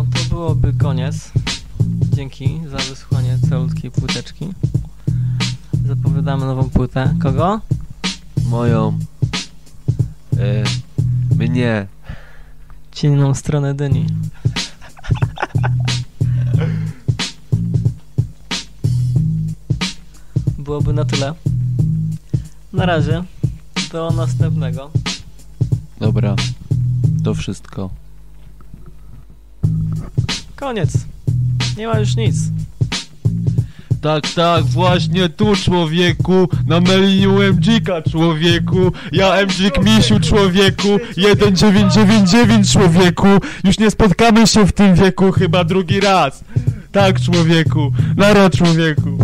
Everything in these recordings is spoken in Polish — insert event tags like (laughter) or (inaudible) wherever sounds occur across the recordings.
No, to byłoby koniec. Dzięki za wysłuchanie celutkiej płyteczki. Zapowiadamy nową płytę. Kogo? Moją. E, mnie. Ciemną stronę dyni. Byłoby na tyle. Na razie. Do następnego. Dobra. To wszystko. Koniec. Nie ma już nic. Tak, tak, właśnie tu człowieku, na melinie MG-ka człowieku, ja MG Misiu człowieku, 1999 człowieku, już nie spotkamy się w tym wieku chyba drugi raz. Tak człowieku, nara człowieku.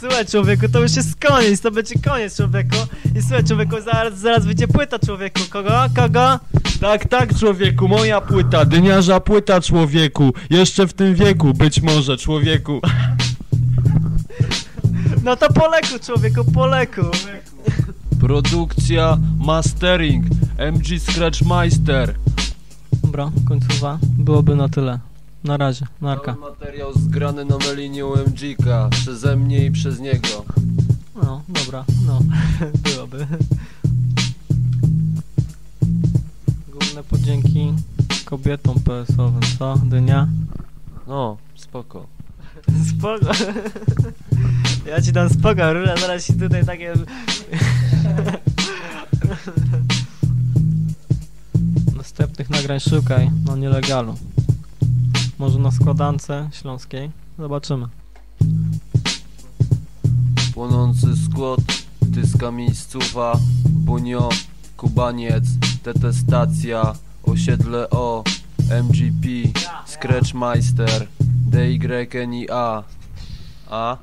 Słuchaj człowieku, to już jest koniec, to będzie koniec człowieku. I słuchaj człowieku, zaraz, zaraz wyjdzie płyta człowieku. Kogo? Kogo? Tak, tak człowieku, moja płyta, dyniarza płyta człowieku, jeszcze w tym wieku, być może człowieku. No to po leku człowieku, po leku. Produkcja, mastering, MG Scratchmeister. Dobra, końcowa. Byłoby na tyle. Na razie, narka. Cały materiał zgrany na melinie UMG-ka, przeze mnie i przez niego. No, dobra, no. (laughs) Byłoby. Podzięki kobietom PS-owym, co? Dynia? No, spoko. (laughs) Spoko. Ja ci dam spoko, Rura, zaraz ci tutaj takie... (laughs) Następnych nagrań szukaj na nielegalu. Może na składance śląskiej. Zobaczymy. Płonący skład, tyska miejscowa, bunio, kubaniec, detestacja, osiedle O, MGP, Scratchmeister, DYNIA. A?